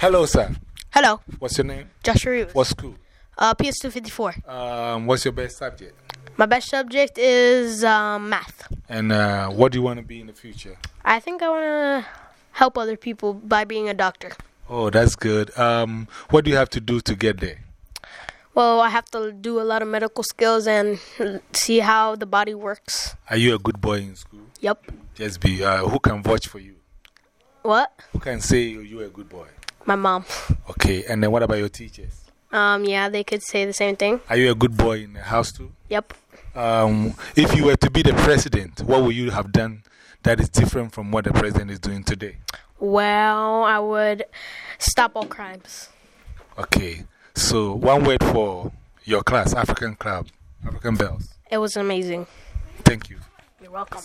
Hello, sir. Hello, What's your name? Joshua Reeves. What school? Uh, PS254. Um, what's your best subject? My best subject is um, math. And uh, what do you want to be in the future? I think I want to help other people by being a doctor. Oh, that's good. Um, what do you have to do to get there? Well, I have to do a lot of medical skills and see how the body works. Are you a good boy in school? Yep. Just be. Uh, who can vouch for you? What? Who can say you're a good boy? My mom. Okay. And then what about your teachers? Um, yeah, they could say the same thing. Are you a good boy in the house too? Yep. Um, if you were to be the president, what would you have done that is different from what the president is doing today? Well, I would stop all crimes. Okay. So, one word for your class, African Club, African Bells. It was amazing. Thank you. You're welcome.